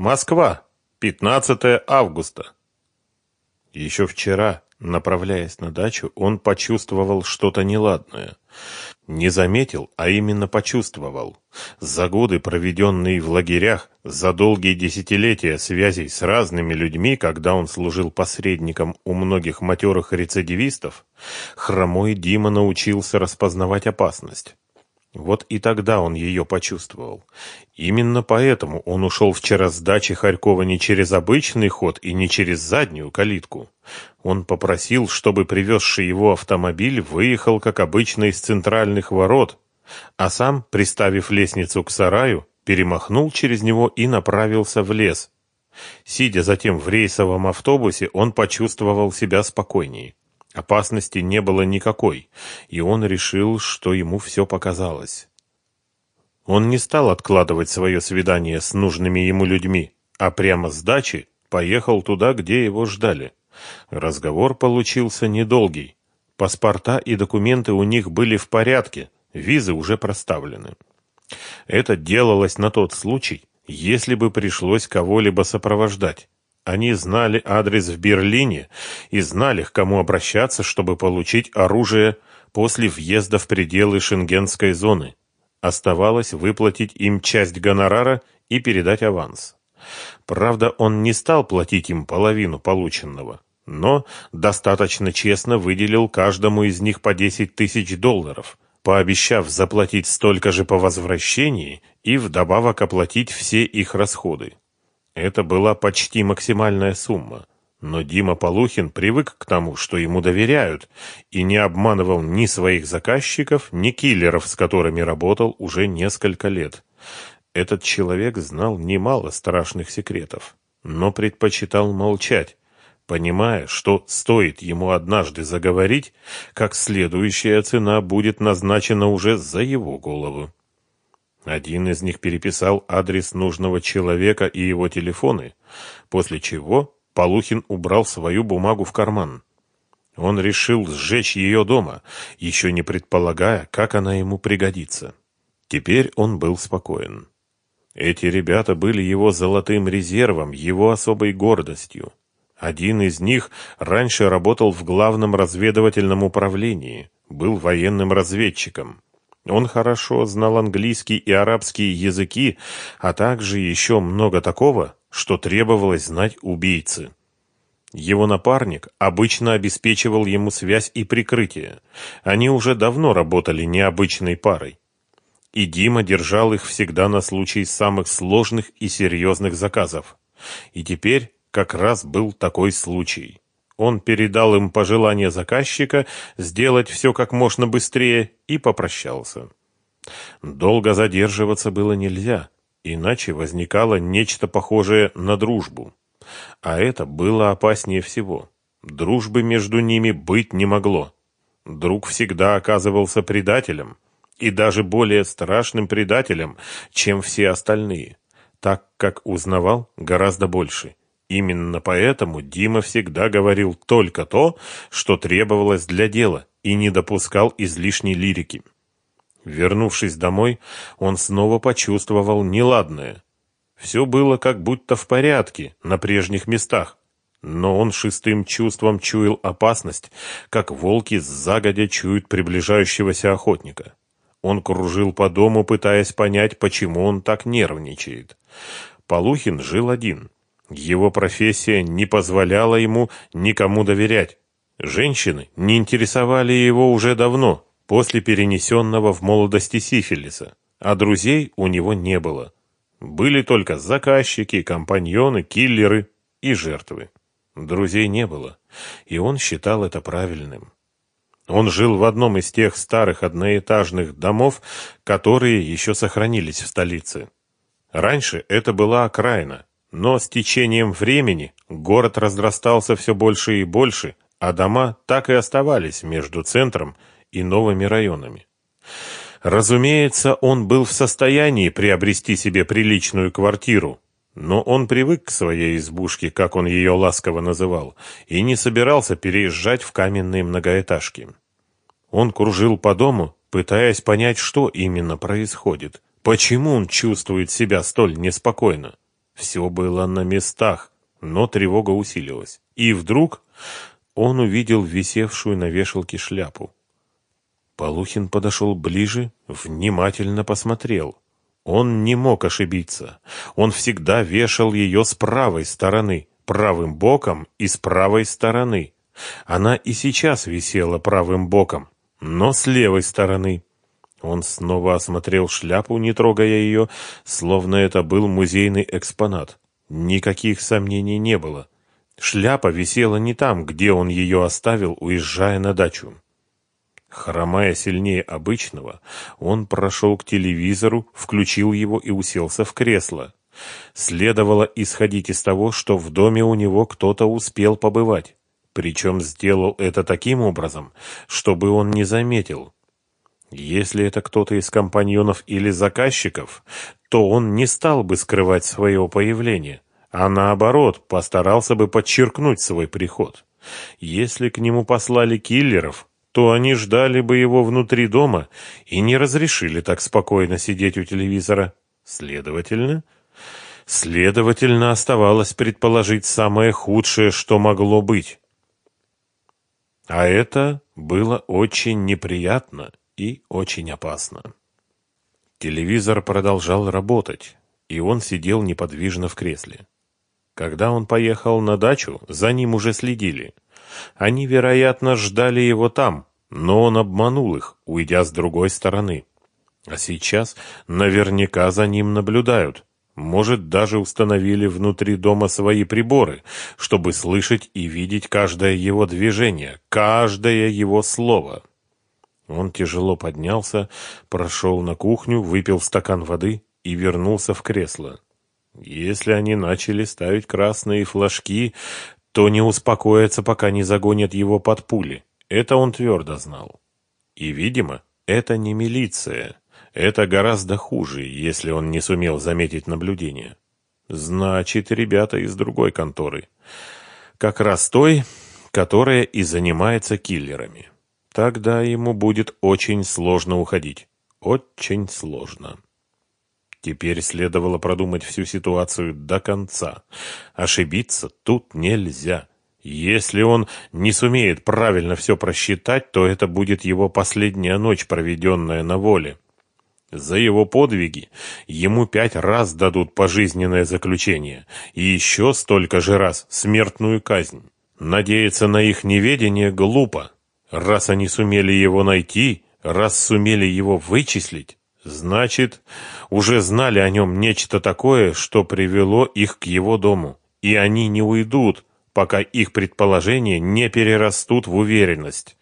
Москва, 15 августа. Еще вчера, направляясь на дачу, он почувствовал что-то неладное. Не заметил, а именно почувствовал. За годы, проведенные в лагерях, за долгие десятилетия связей с разными людьми, когда он служил посредником у многих матерых рецидивистов, хромой Дима научился распознавать опасность. Вот и тогда он ее почувствовал. Именно поэтому он ушел вчера с дачи Харькова не через обычный ход и не через заднюю калитку. Он попросил, чтобы привезший его автомобиль выехал, как обычно, из центральных ворот, а сам, приставив лестницу к сараю, перемахнул через него и направился в лес. Сидя затем в рейсовом автобусе, он почувствовал себя спокойнее. Опасности не было никакой, и он решил, что ему все показалось. Он не стал откладывать свое свидание с нужными ему людьми, а прямо с дачи поехал туда, где его ждали. Разговор получился недолгий. Паспорта и документы у них были в порядке, визы уже проставлены. Это делалось на тот случай, если бы пришлось кого-либо сопровождать. Они знали адрес в Берлине и знали, к кому обращаться, чтобы получить оружие после въезда в пределы шенгенской зоны. Оставалось выплатить им часть гонорара и передать аванс. Правда, он не стал платить им половину полученного, но достаточно честно выделил каждому из них по 10 тысяч долларов, пообещав заплатить столько же по возвращении и вдобавок оплатить все их расходы. Это была почти максимальная сумма. Но Дима Полухин привык к тому, что ему доверяют, и не обманывал ни своих заказчиков, ни киллеров, с которыми работал уже несколько лет. Этот человек знал немало страшных секретов, но предпочитал молчать, понимая, что стоит ему однажды заговорить, как следующая цена будет назначена уже за его голову. Один из них переписал адрес нужного человека и его телефоны, после чего Полухин убрал свою бумагу в карман. Он решил сжечь ее дома, еще не предполагая, как она ему пригодится. Теперь он был спокоен. Эти ребята были его золотым резервом, его особой гордостью. Один из них раньше работал в главном разведывательном управлении, был военным разведчиком. Он хорошо знал английский и арабский языки, а также еще много такого, что требовалось знать убийцы. Его напарник обычно обеспечивал ему связь и прикрытие. Они уже давно работали необычной парой. И Дима держал их всегда на случай самых сложных и серьезных заказов. И теперь как раз был такой случай. Он передал им пожелание заказчика сделать все как можно быстрее и попрощался. Долго задерживаться было нельзя, иначе возникало нечто похожее на дружбу. А это было опаснее всего. Дружбы между ними быть не могло. Друг всегда оказывался предателем, и даже более страшным предателем, чем все остальные, так как узнавал гораздо больше Именно поэтому Дима всегда говорил только то, что требовалось для дела, и не допускал излишней лирики. Вернувшись домой, он снова почувствовал неладное. Все было как будто в порядке, на прежних местах, но он шестым чувством чуял опасность, как волки загодя чуют приближающегося охотника. Он кружил по дому, пытаясь понять, почему он так нервничает. Полухин жил один — его профессия не позволяла ему никому доверять. Женщины не интересовали его уже давно, после перенесенного в молодости сифилиса, а друзей у него не было. Были только заказчики, компаньоны, киллеры и жертвы. Друзей не было, и он считал это правильным. Он жил в одном из тех старых одноэтажных домов, которые еще сохранились в столице. Раньше это была окраина, но с течением времени город разрастался все больше и больше, а дома так и оставались между центром и новыми районами. Разумеется, он был в состоянии приобрести себе приличную квартиру, но он привык к своей избушке, как он ее ласково называл, и не собирался переезжать в каменные многоэтажки. Он кружил по дому, пытаясь понять, что именно происходит, почему он чувствует себя столь неспокойно. Все было на местах, но тревога усилилась. И вдруг он увидел висевшую на вешалке шляпу. Полухин подошел ближе, внимательно посмотрел. Он не мог ошибиться. Он всегда вешал ее с правой стороны, правым боком и с правой стороны. Она и сейчас висела правым боком, но с левой стороны. Он снова осмотрел шляпу, не трогая ее, словно это был музейный экспонат. Никаких сомнений не было. Шляпа висела не там, где он ее оставил, уезжая на дачу. Хромая сильнее обычного, он прошел к телевизору, включил его и уселся в кресло. Следовало исходить из того, что в доме у него кто-то успел побывать. Причем сделал это таким образом, чтобы он не заметил. Если это кто-то из компаньонов или заказчиков, то он не стал бы скрывать своего появления, а наоборот постарался бы подчеркнуть свой приход. Если к нему послали киллеров, то они ждали бы его внутри дома и не разрешили так спокойно сидеть у телевизора. Следовательно, следовательно оставалось предположить самое худшее, что могло быть. А это было очень неприятно и очень опасно. Телевизор продолжал работать, и он сидел неподвижно в кресле. Когда он поехал на дачу, за ним уже следили. Они, вероятно, ждали его там, но он обманул их, уйдя с другой стороны. А сейчас наверняка за ним наблюдают. Может, даже установили внутри дома свои приборы, чтобы слышать и видеть каждое его движение, каждое его слово. Он тяжело поднялся, прошел на кухню, выпил стакан воды и вернулся в кресло. Если они начали ставить красные флажки, то не успокоятся, пока не загонят его под пули. Это он твердо знал. И, видимо, это не милиция. Это гораздо хуже, если он не сумел заметить наблюдение. Значит, ребята из другой конторы. Как раз той, которая и занимается киллерами. Тогда ему будет очень сложно уходить. Очень сложно. Теперь следовало продумать всю ситуацию до конца. Ошибиться тут нельзя. Если он не сумеет правильно все просчитать, то это будет его последняя ночь, проведенная на воле. За его подвиги ему пять раз дадут пожизненное заключение и еще столько же раз смертную казнь. Надеяться на их неведение глупо. Раз они сумели его найти, раз сумели его вычислить, значит, уже знали о нем нечто такое, что привело их к его дому. И они не уйдут, пока их предположения не перерастут в уверенность.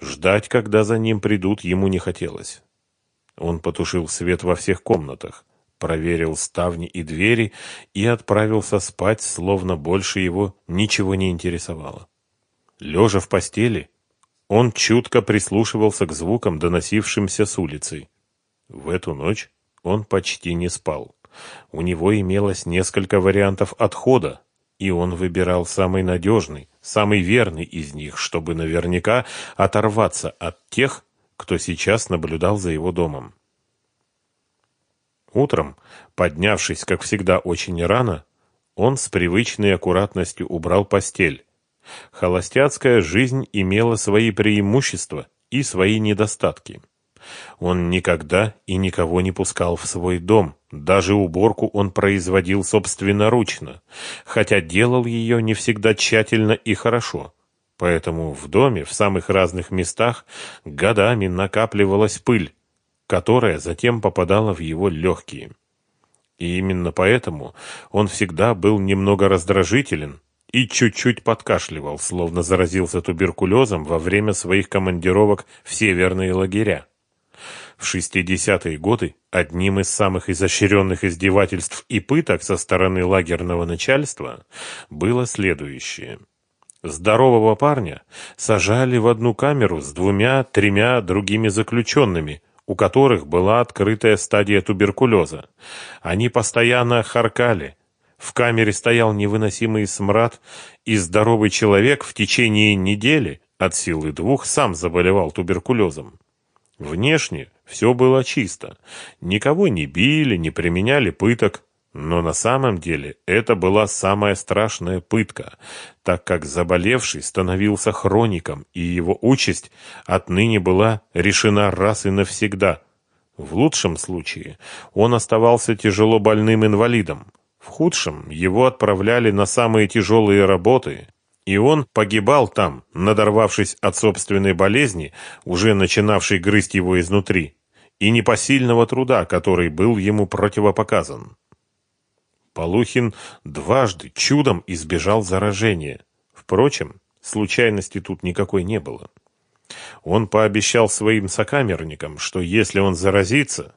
Ждать, когда за ним придут, ему не хотелось. Он потушил свет во всех комнатах, проверил ставни и двери и отправился спать, словно больше его ничего не интересовало. Лежа в постели, он чутко прислушивался к звукам, доносившимся с улицы. В эту ночь он почти не спал. У него имелось несколько вариантов отхода, и он выбирал самый надежный, самый верный из них, чтобы наверняка оторваться от тех, кто сейчас наблюдал за его домом. Утром, поднявшись, как всегда, очень рано, он с привычной аккуратностью убрал постель. Холостяцкая жизнь имела свои преимущества и свои недостатки. Он никогда и никого не пускал в свой дом, даже уборку он производил собственноручно, хотя делал ее не всегда тщательно и хорошо. Поэтому в доме в самых разных местах годами накапливалась пыль, которая затем попадала в его легкие. И именно поэтому он всегда был немного раздражителен и чуть-чуть подкашливал, словно заразился туберкулезом во время своих командировок в северные лагеря. В 60-е годы одним из самых изощренных издевательств и пыток со стороны лагерного начальства было следующее – Здорового парня сажали в одну камеру с двумя-тремя другими заключенными, у которых была открытая стадия туберкулеза. Они постоянно харкали. В камере стоял невыносимый смрад, и здоровый человек в течение недели от силы двух сам заболевал туберкулезом. Внешне все было чисто. Никого не били, не применяли пыток, Но на самом деле это была самая страшная пытка, так как заболевший становился хроником, и его участь отныне была решена раз и навсегда. В лучшем случае он оставался тяжело больным инвалидом, в худшем его отправляли на самые тяжелые работы, и он погибал там, надорвавшись от собственной болезни, уже начинавшей грызть его изнутри, и непосильного труда, который был ему противопоказан. Полухин дважды чудом избежал заражения. Впрочем, случайности тут никакой не было. Он пообещал своим сокамерникам, что если он заразится,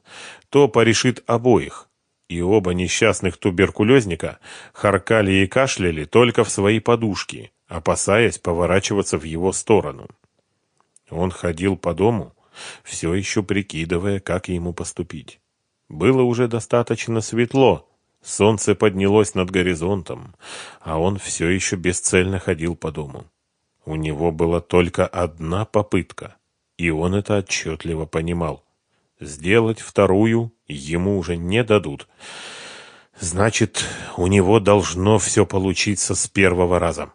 то порешит обоих, и оба несчастных туберкулезника харкали и кашляли только в свои подушки, опасаясь поворачиваться в его сторону. Он ходил по дому, все еще прикидывая, как ему поступить. Было уже достаточно светло, солнце поднялось над горизонтом, а он все еще бесцельно ходил по дому. У него была только одна попытка, и он это отчетливо понимал. Сделать вторую ему уже не дадут. Значит, у него должно все получиться с первого раза.